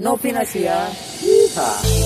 Novinasia. Yeehaw.